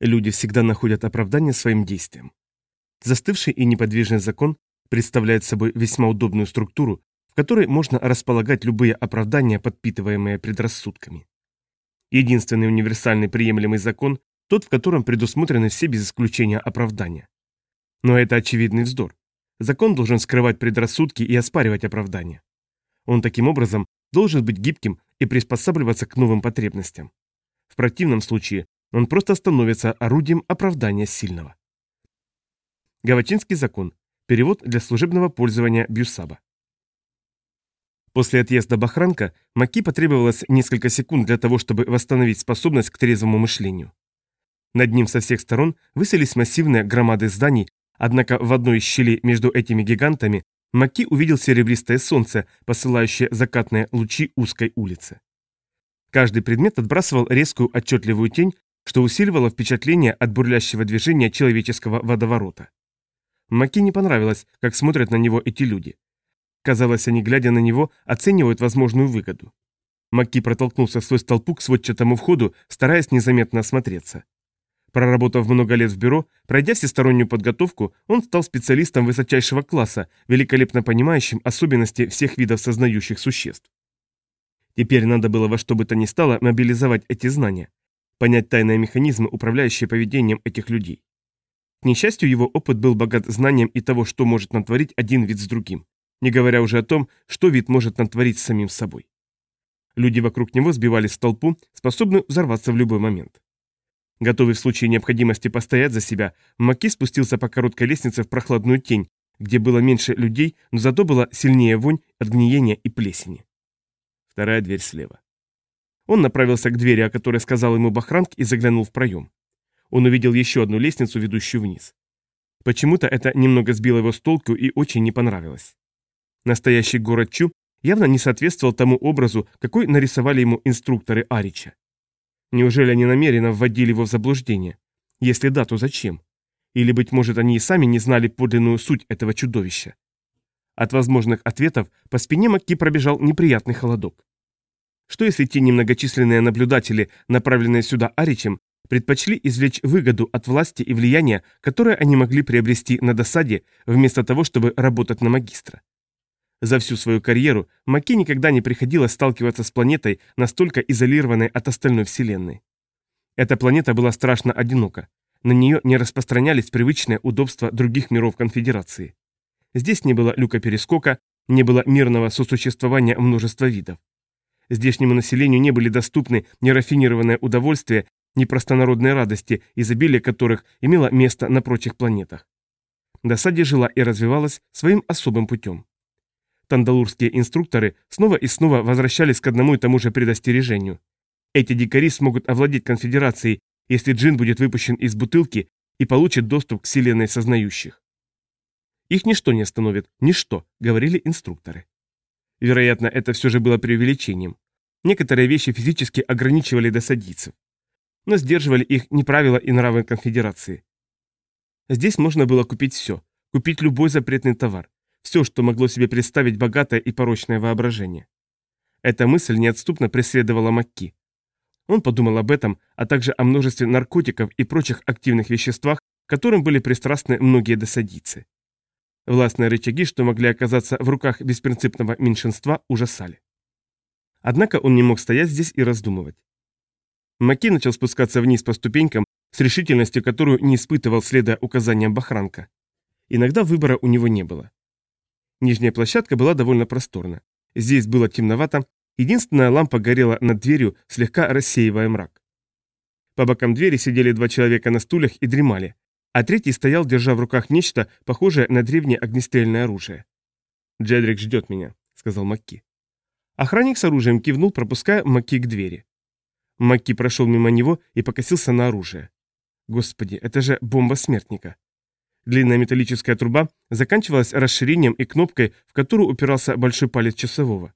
Люди всегда находят оправдание своим действиям. Застывший и неподвижный закон представляет собой весьма удобную структуру, в которой можно располагать любые оправдания, подпитываемые предрассудками. Единственный универсальный приемлемый закон – тот, в котором предусмотрены все без исключения оправдания. Но это очевидный вздор. Закон должен скрывать предрассудки и оспаривать оправдания. Он таким образом должен быть гибким и приспосабливаться к новым потребностям. В противном случае он просто становится орудием оправдания сильного. Гавачинский закон. Перевод для служебного пользования Бьюсаба. После отъезда Бахранка Маки потребовалось несколько секунд для того, чтобы восстановить способность к трезвому мышлению. Над ним со всех сторон высились массивные громады зданий, однако в одной из щелей между этими гигантами Маки увидел серебристое солнце, посылающее закатные лучи узкой улицы. Каждый предмет отбрасывал резкую отчетливую тень, что усиливало впечатление от бурлящего движения человеческого водоворота. Маки не понравилось, как смотрят на него эти люди. Казалось, они, глядя на него, оценивают возможную выгоду. Маки протолкнулся сквозь толпу к сводчатому входу, стараясь незаметно осмотреться. Проработав много лет в бюро, пройдя всестороннюю подготовку, он стал специалистом высочайшего класса, великолепно понимающим особенности всех видов сознающих существ. Теперь надо было во что бы то ни стало мобилизовать эти знания, понять тайные механизмы, управляющие поведением этих людей. К несчастью, его опыт был богат знанием и того, что может натворить один вид с другим не говоря уже о том, что вид может натворить с самим собой. Люди вокруг него сбивались в толпу, способную взорваться в любой момент. Готовый в случае необходимости постоять за себя, Маки спустился по короткой лестнице в прохладную тень, где было меньше людей, но зато была сильнее вонь от гниения и плесени. Вторая дверь слева. Он направился к двери, о которой сказал ему Бахранг, и заглянул в проем. Он увидел еще одну лестницу, ведущую вниз. Почему-то это немного сбило его с толку и очень не понравилось. Настоящий город Чу явно не соответствовал тому образу, какой нарисовали ему инструкторы Арича. Неужели они намеренно вводили его в заблуждение? Если да, то зачем? Или, быть может, они и сами не знали подлинную суть этого чудовища? От возможных ответов по спине Макки пробежал неприятный холодок. Что если те немногочисленные наблюдатели, направленные сюда Аричем, предпочли извлечь выгоду от власти и влияния, которое они могли приобрести на досаде, вместо того, чтобы работать на магистра? За всю свою карьеру Маки никогда не приходилось сталкиваться с планетой, настолько изолированной от остальной Вселенной. Эта планета была страшно одинока. На нее не распространялись привычные удобства других миров Конфедерации. Здесь не было люка-перескока, не было мирного сосуществования множества видов. Здешнему населению не были доступны ни рафинированное удовольствие, ни простонародные радости, изобилие которых имело место на прочих планетах. Досаде жила и развивалась своим особым путем. Тандалурские инструкторы снова и снова возвращались к одному и тому же предостережению. Эти дикари смогут овладеть конфедерацией, если джин будет выпущен из бутылки и получит доступ к вселенной сознающих. Их ничто не остановит, ничто, говорили инструкторы. Вероятно, это все же было преувеличением. Некоторые вещи физически ограничивали досадийцев. Но сдерживали их не правила и нравы конфедерации. Здесь можно было купить все, купить любой запретный товар, все, что могло себе представить богатое и порочное воображение. Эта мысль неотступно преследовала Макки. Он подумал об этом, а также о множестве наркотиков и прочих активных веществах, которым были пристрастны многие досадийцы. Властные рычаги, что могли оказаться в руках беспринципного меньшинства, ужасали. Однако он не мог стоять здесь и раздумывать. Маки начал спускаться вниз по ступенькам с решительностью, которую не испытывал следуя указаниям Бахранка. Иногда выбора у него не было. Нижняя площадка была довольно просторна. Здесь было темновато, единственная лампа горела над дверью, слегка рассеивая мрак. По бокам двери сидели два человека на стульях и дремали, а третий стоял, держа в руках нечто, похожее на древнее огнестрельное оружие. «Джедрик ждет меня», — сказал Макки. Охранник с оружием кивнул, пропуская Макки к двери. Макки прошел мимо него и покосился на оружие. Господи, это же бомба смертника. Длинная металлическая труба заканчивалась расширением и кнопкой, в которую упирался большой палец часового.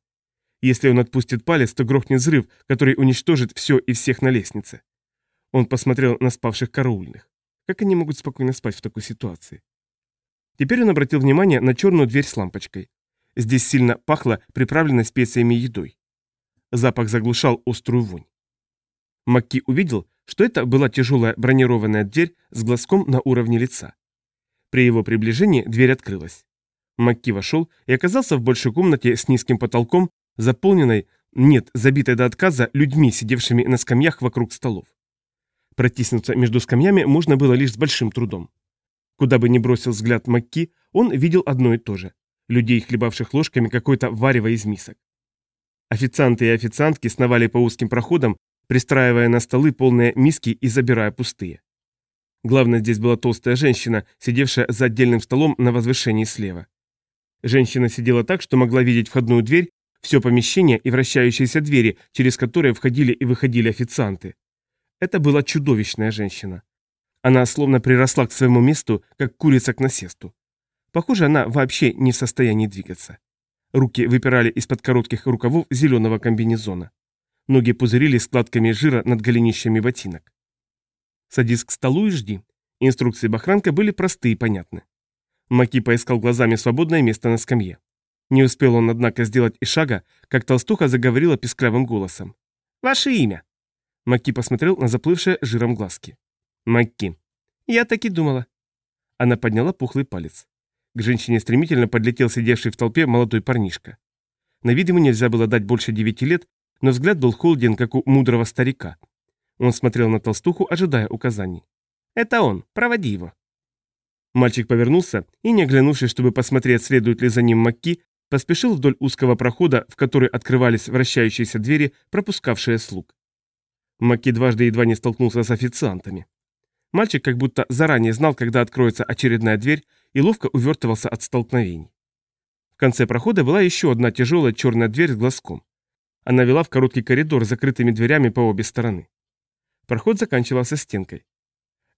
Если он отпустит палец, то грохнет взрыв, который уничтожит все и всех на лестнице. Он посмотрел на спавших караульных. Как они могут спокойно спать в такой ситуации? Теперь он обратил внимание на черную дверь с лампочкой. Здесь сильно пахло приправленной специями едой. Запах заглушал острую вонь. Макки увидел, что это была тяжелая бронированная дверь с глазком на уровне лица. При его приближении дверь открылась. Макки вошел и оказался в большой комнате с низким потолком, заполненной, нет, забитой до отказа, людьми, сидевшими на скамьях вокруг столов. Протиснуться между скамьями можно было лишь с большим трудом. Куда бы ни бросил взгляд Макки, он видел одно и то же – людей, хлебавших ложками какое-то варево из мисок. Официанты и официантки сновали по узким проходам, пристраивая на столы полные миски и забирая пустые. Главное здесь была толстая женщина, сидевшая за отдельным столом на возвышении слева. Женщина сидела так, что могла видеть входную дверь, все помещение и вращающиеся двери, через которые входили и выходили официанты. Это была чудовищная женщина. Она словно приросла к своему месту, как курица к насесту. Похоже, она вообще не в состоянии двигаться. Руки выпирали из-под коротких рукавов зеленого комбинезона. Ноги пузырились складками жира над голенищами ботинок. «Садись к столу и жди». Инструкции Бахранка были просты и понятны. Маки поискал глазами свободное место на скамье. Не успел он, однако, сделать и шага, как толстуха заговорила писклявым голосом. «Ваше имя?» Маки посмотрел на заплывшие жиром глазки. «Маки». «Я так и думала». Она подняла пухлый палец. К женщине стремительно подлетел сидевший в толпе молодой парнишка. На вид ему нельзя было дать больше девяти лет, но взгляд был холоден, как у мудрого старика. Он смотрел на толстуху, ожидая указаний. «Это он, проводи его». Мальчик повернулся и, не оглянувшись, чтобы посмотреть, следует ли за ним Макки, поспешил вдоль узкого прохода, в который открывались вращающиеся двери, пропускавшие слуг. Макки дважды едва не столкнулся с официантами. Мальчик как будто заранее знал, когда откроется очередная дверь, и ловко увертывался от столкновений. В конце прохода была еще одна тяжелая черная дверь с глазком. Она вела в короткий коридор с закрытыми дверями по обе стороны. Проход заканчивался стенкой.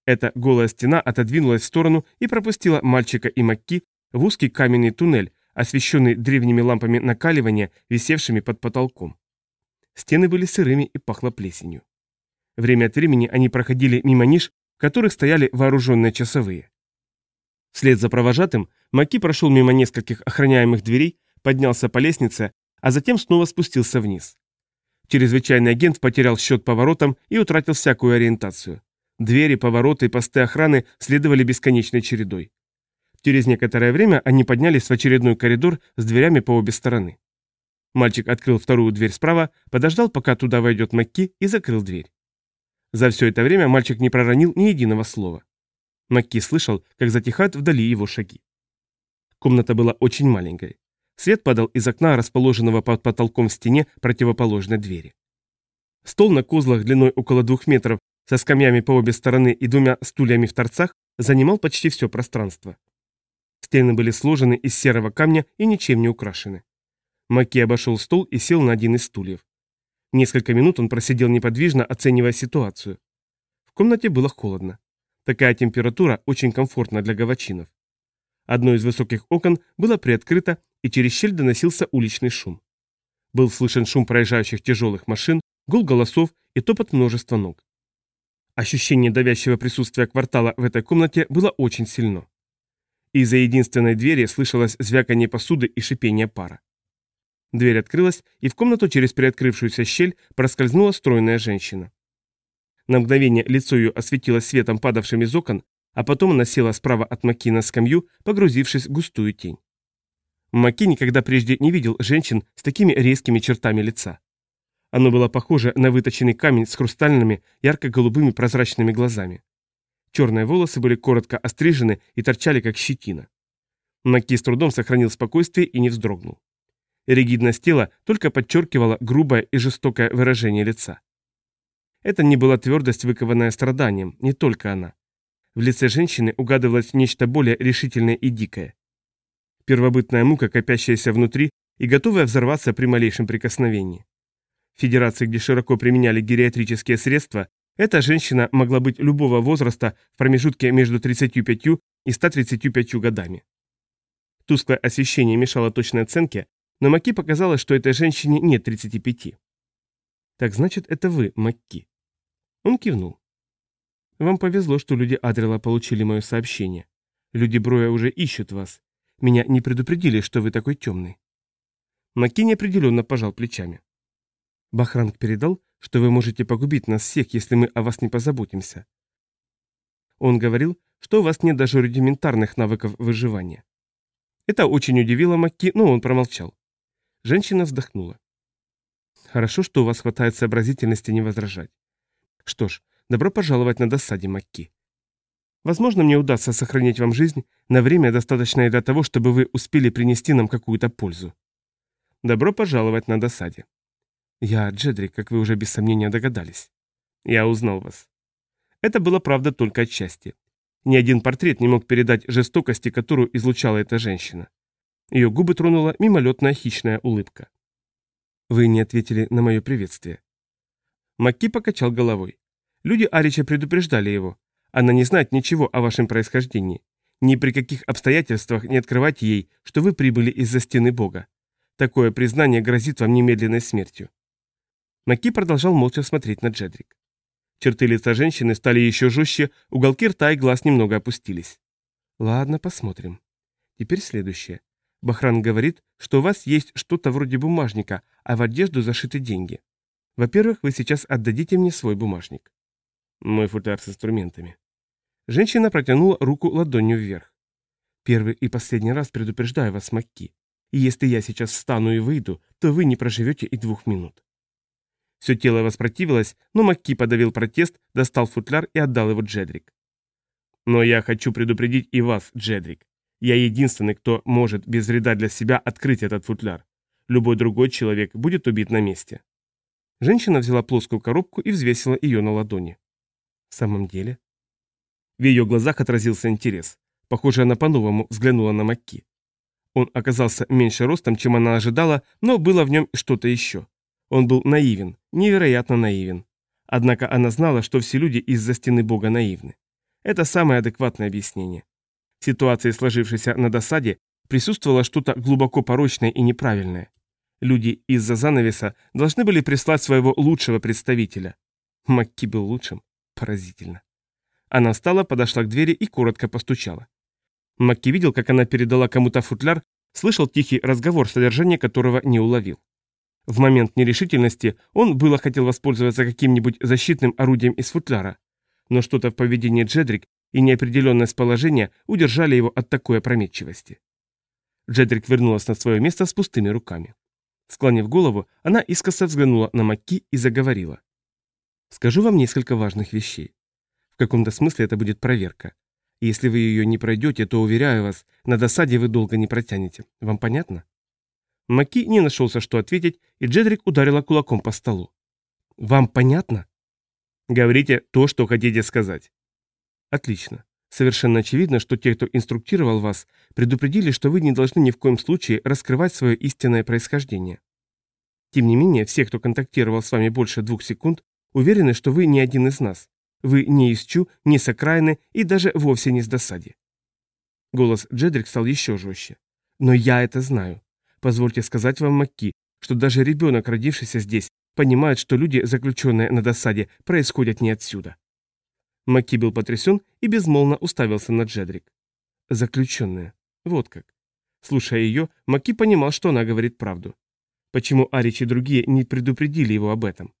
Эта голая стена отодвинулась в сторону и пропустила мальчика и Макки в узкий каменный туннель, освещенный древними лампами накаливания, висевшими под потолком. Стены были сырыми и пахло плесенью. Время от времени они проходили мимо ниш, в которых стояли вооруженные часовые. Вслед за провожатым Маки прошел мимо нескольких охраняемых дверей, поднялся по лестнице, а затем снова спустился вниз. Чрезвычайный агент потерял счет поворотам и утратил всякую ориентацию. Двери, повороты и посты охраны следовали бесконечной чередой. Через некоторое время они поднялись в очередной коридор с дверями по обе стороны. Мальчик открыл вторую дверь справа, подождал, пока туда войдет Макки, и закрыл дверь. За все это время мальчик не проронил ни единого слова. Макки слышал, как затихают вдали его шаги. Комната была очень маленькой. Свет падал из окна, расположенного под потолком в стене противоположной двери. Стол на козлах длиной около двух метров со скамьями по обе стороны и двумя стульями в торцах занимал почти все пространство. Стены были сложены из серого камня и ничем не украшены. Маки обошел стол и сел на один из стульев. Несколько минут он просидел неподвижно, оценивая ситуацию. В комнате было холодно. Такая температура очень комфортна для гавачинов. Одно из высоких окон было приоткрыто, и через щель доносился уличный шум. Был слышен шум проезжающих тяжелых машин, гул голосов и топот множества ног. Ощущение давящего присутствия квартала в этой комнате было очень сильно. Из-за единственной двери слышалось звяканье посуды и шипение пара. Дверь открылась, и в комнату через приоткрывшуюся щель проскользнула стройная женщина. На мгновение лицо ее осветилось светом, падавшим из окон, а потом она села справа от Маки на скамью, погрузившись в густую тень. Маки никогда прежде не видел женщин с такими резкими чертами лица. Оно было похоже на выточенный камень с хрустальными, ярко-голубыми прозрачными глазами. Черные волосы были коротко острижены и торчали, как щетина. Маки с трудом сохранил спокойствие и не вздрогнул. Ригидность тела только подчеркивала грубое и жестокое выражение лица. Это не была твердость, выкованная страданием, не только она. В лице женщины угадывалось нечто более решительное и дикое. Первобытная мука, копящаяся внутри и готовая взорваться при малейшем прикосновении. В федерации, где широко применяли гериатрические средства, эта женщина могла быть любого возраста в промежутке между 35 и 135 годами. Тусклое освещение мешало точной оценке, но Маки показалось, что этой женщине нет 35. «Так значит, это вы, Макки?» Он кивнул. «Вам повезло, что люди Адрела получили мое сообщение. Люди Броя уже ищут вас. Меня не предупредили, что вы такой темный». Макки неопределенно пожал плечами. Бахранг передал, что вы можете погубить нас всех, если мы о вас не позаботимся. Он говорил, что у вас нет даже рудиментарных навыков выживания. Это очень удивило Макки, но он промолчал. Женщина вздохнула. Хорошо, что у вас хватает сообразительности не возражать. Что ж, добро пожаловать на досаде, Макки. Возможно, мне удастся сохранить вам жизнь на время, достаточное для того, чтобы вы успели принести нам какую-то пользу. Добро пожаловать на досаде. Я Джедрик, как вы уже без сомнения догадались. Я узнал вас. Это было правда только отчасти. Ни один портрет не мог передать жестокости, которую излучала эта женщина. Ее губы тронула мимолетная хищная улыбка. Вы не ответили на мое приветствие. Макки покачал головой. Люди Арича предупреждали его. Она не знает ничего о вашем происхождении. Ни при каких обстоятельствах не открывайте ей, что вы прибыли из-за стены Бога. Такое признание грозит вам немедленной смертью. Маки продолжал молча смотреть на Джедрик. Черты лица женщины стали еще жестче, уголки рта и глаз немного опустились. Ладно, посмотрим. Теперь следующее. Бахран говорит, что у вас есть что-то вроде бумажника, а в одежду зашиты деньги. Во-первых, вы сейчас отдадите мне свой бумажник. Мой футляр с инструментами. Женщина протянула руку ладонью вверх. «Первый и последний раз предупреждаю вас, Макки. И если я сейчас встану и выйду, то вы не проживете и двух минут». Все тело воспротивилось, но Макки подавил протест, достал футляр и отдал его Джедрик. «Но я хочу предупредить и вас, Джедрик. Я единственный, кто может без вреда для себя открыть этот футляр. Любой другой человек будет убит на месте». Женщина взяла плоскую коробку и взвесила ее на ладони. «В самом деле?» В ее глазах отразился интерес. Похоже, она по-новому взглянула на Макки. Он оказался меньше ростом, чем она ожидала, но было в нем что-то еще. Он был наивен, невероятно наивен. Однако она знала, что все люди из-за стены Бога наивны. Это самое адекватное объяснение. Ситуации, сложившейся на досаде, присутствовало что-то глубоко порочное и неправильное. Люди из-за занавеса должны были прислать своего лучшего представителя. Макки был лучшим. Поразительно. Она встала, подошла к двери и коротко постучала. Макки видел, как она передала кому-то футляр, слышал тихий разговор, содержание которого не уловил. В момент нерешительности он было хотел воспользоваться каким-нибудь защитным орудием из футляра, но что-то в поведении Джедрик и неопределенность положения удержали его от такой опрометчивости. Джедрик вернулась на свое место с пустыми руками. Склонив голову, она искоса взглянула на Макки и заговорила. «Скажу вам несколько важных вещей. В каком-то смысле это будет проверка. Если вы ее не пройдете, то, уверяю вас, на досаде вы долго не протянете. Вам понятно? Маки не нашелся, что ответить, и Джедрик ударила кулаком по столу. «Вам понятно?» «Говорите то, что хотите сказать». «Отлично. Совершенно очевидно, что те, кто инструктировал вас, предупредили, что вы не должны ни в коем случае раскрывать свое истинное происхождение. Тем не менее, все, кто контактировал с вами больше двух секунд, уверены, что вы не один из нас. Вы не из Чу, не с окраины и даже вовсе не с досаде. Голос Джедрик стал еще жестче. Но я это знаю. Позвольте сказать вам, Макки, что даже ребенок, родившийся здесь, понимает, что люди, заключенные на досаде, происходят не отсюда. Макки был потрясен и безмолвно уставился на Джедрик. Заключенные. Вот как. Слушая ее, Маки понимал, что она говорит правду. Почему Арич и другие не предупредили его об этом?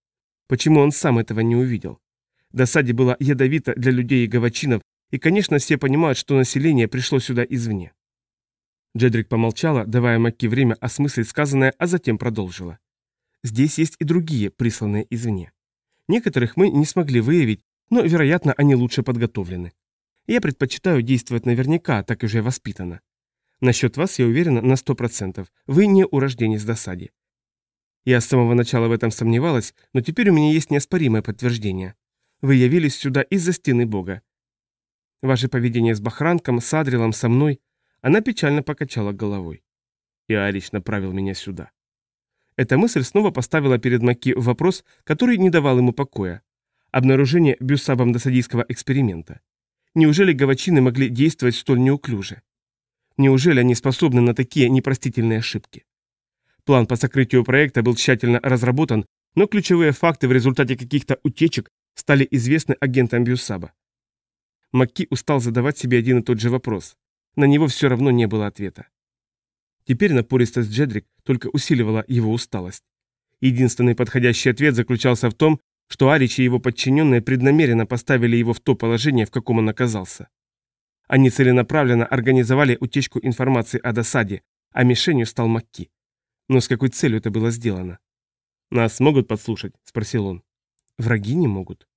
Почему он сам этого не увидел? Досаде была ядовита для людей и гавачинов, и, конечно, все понимают, что население пришло сюда извне. Джедрик помолчала, давая Макки время осмыслить сказанное, а затем продолжила. Здесь есть и другие, присланные извне. Некоторых мы не смогли выявить, но, вероятно, они лучше подготовлены. Я предпочитаю действовать наверняка, так уже воспитана. Насчет вас я уверена на сто процентов. Вы не урожденец досаде. Я с самого начала в этом сомневалась, но теперь у меня есть неоспоримое подтверждение. Вы явились сюда из-за стены Бога. Ваше поведение с Бахранком, с Адрилом, со мной... Она печально покачала головой. И Арич направил меня сюда. Эта мысль снова поставила перед Маки вопрос, который не давал ему покоя. Обнаружение бюссабом досадийского эксперимента. Неужели гавачины могли действовать столь неуклюже? Неужели они способны на такие непростительные ошибки? План по сокрытию проекта был тщательно разработан, но ключевые факты в результате каких-то утечек стали известны агентам Бьюсаба. Макки устал задавать себе один и тот же вопрос. На него все равно не было ответа. Теперь напористость Джедрик только усиливала его усталость. Единственный подходящий ответ заключался в том, что Арич и его подчиненные преднамеренно поставили его в то положение, в каком он оказался. Они целенаправленно организовали утечку информации о досаде, а мишенью стал Макки. Но с какой целью это было сделано? «Нас могут подслушать?» – спросил он. «Враги не могут».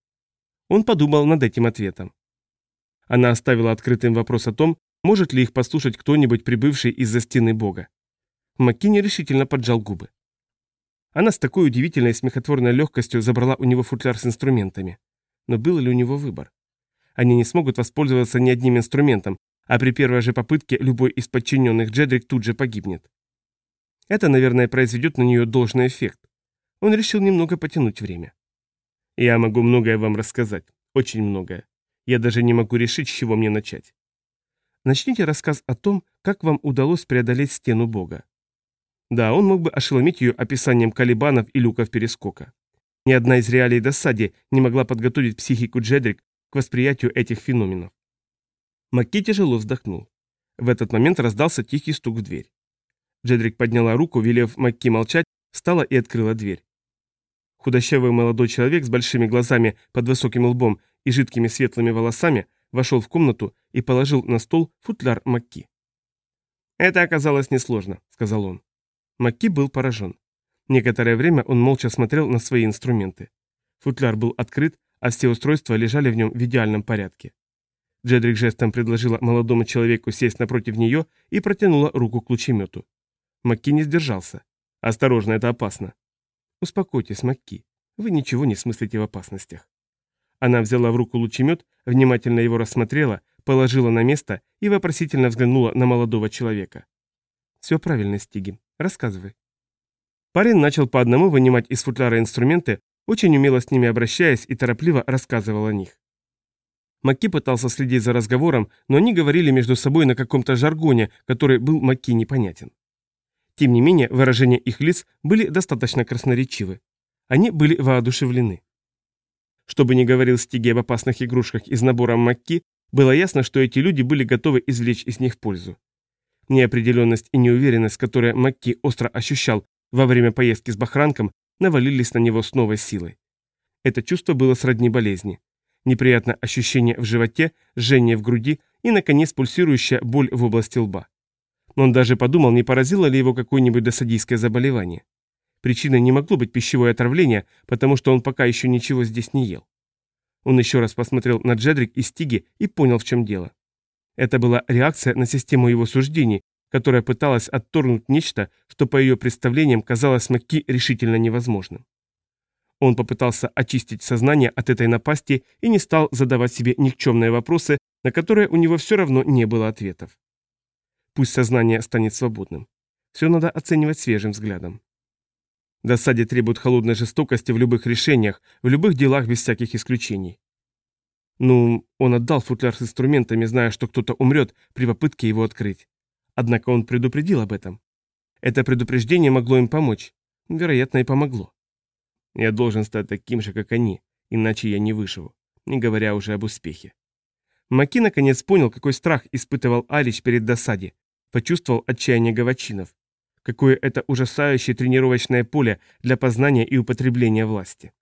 Он подумал над этим ответом. Она оставила открытым вопрос о том, может ли их послушать кто-нибудь, прибывший из-за стены Бога. Макки нерешительно поджал губы. Она с такой удивительной смехотворной легкостью забрала у него футляр с инструментами. Но был ли у него выбор? Они не смогут воспользоваться ни одним инструментом, а при первой же попытке любой из подчиненных Джедрик тут же погибнет. Это, наверное, произведет на нее должный эффект. Он решил немного потянуть время. Я могу многое вам рассказать, очень многое. Я даже не могу решить, с чего мне начать. Начните рассказ о том, как вам удалось преодолеть стену Бога. Да, он мог бы ошеломить ее описанием калибанов и люков перескока. Ни одна из реалий досаде не могла подготовить психику Джедрик к восприятию этих феноменов. Макки тяжело вздохнул. В этот момент раздался тихий стук в дверь. Джедрик подняла руку, велев Макки молчать, встала и открыла дверь. Худощавый молодой человек с большими глазами под высоким лбом и жидкими светлыми волосами вошел в комнату и положил на стол футляр Макки. «Это оказалось несложно», — сказал он. Макки был поражен. Некоторое время он молча смотрел на свои инструменты. Футляр был открыт, а все устройства лежали в нем в идеальном порядке. Джедрик жестом предложила молодому человеку сесть напротив нее и протянула руку к лучемету. Макки не сдержался. «Осторожно, это опасно». «Успокойтесь, Макки. Вы ничего не смыслите в опасностях». Она взяла в руку лучемет, внимательно его рассмотрела, положила на место и вопросительно взглянула на молодого человека. «Все правильно, Стиги. Рассказывай». Парень начал по одному вынимать из футляра инструменты, очень умело с ними обращаясь и торопливо рассказывал о них. Макки пытался следить за разговором, но они говорили между собой на каком-то жаргоне, который был Макки непонятен. Тем не менее, выражения их лиц были достаточно красноречивы. Они были воодушевлены. Что бы ни говорил Стиги об опасных игрушках из набора Макки, было ясно, что эти люди были готовы извлечь из них пользу. Неопределенность и неуверенность, которые Макки остро ощущал во время поездки с Бахранком, навалились на него с новой силой. Это чувство было сродни болезни. Неприятное ощущение в животе, жжение в груди и, наконец, пульсирующая боль в области лба. Он даже подумал, не поразило ли его какое-нибудь досадийское заболевание. Причиной не могло быть пищевое отравление, потому что он пока еще ничего здесь не ел. Он еще раз посмотрел на Джедрик и Стиги и понял, в чем дело. Это была реакция на систему его суждений, которая пыталась отторгнуть нечто, что по ее представлениям казалось Макки решительно невозможным. Он попытался очистить сознание от этой напасти и не стал задавать себе никчемные вопросы, на которые у него все равно не было ответов. Пусть сознание станет свободным. Все надо оценивать свежим взглядом. Досаде требует холодной жестокости в любых решениях, в любых делах без всяких исключений. Ну, он отдал футляр с инструментами, зная, что кто-то умрет при попытке его открыть. Однако он предупредил об этом. Это предупреждение могло им помочь. Вероятно, и помогло. Я должен стать таким же, как они, иначе я не выживу, не говоря уже об успехе. Маки наконец понял, какой страх испытывал Алич перед досаде, почувствовал отчаяние гавачинов. Какое это ужасающее тренировочное поле для познания и употребления власти.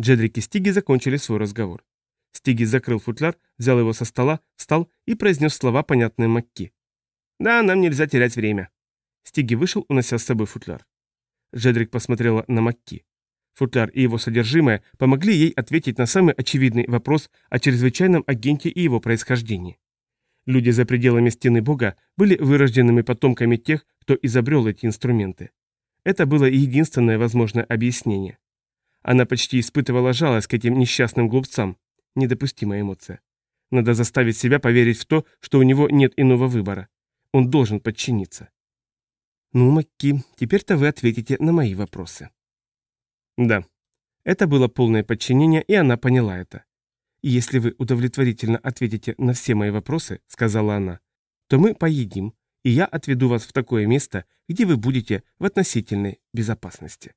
Джедрик и Стиги закончили свой разговор. Стиги закрыл футляр, взял его со стола, встал и произнес слова, понятные Макки. «Да, нам нельзя терять время». Стиги вышел, унося с собой футляр. Джедрик посмотрела на Макки. Футляр и его содержимое помогли ей ответить на самый очевидный вопрос о чрезвычайном агенте и его происхождении. Люди за пределами стены Бога были вырожденными потомками тех, кто изобрел эти инструменты. Это было единственное возможное объяснение. Она почти испытывала жалость к этим несчастным глупцам, Недопустимая эмоция. Надо заставить себя поверить в то, что у него нет иного выбора. Он должен подчиниться. Ну, Макки, теперь-то вы ответите на мои вопросы. Да. Это было полное подчинение, и она поняла это. Если вы удовлетворительно ответите на все мои вопросы, сказала она, то мы поедим, и я отведу вас в такое место, где вы будете в относительной безопасности.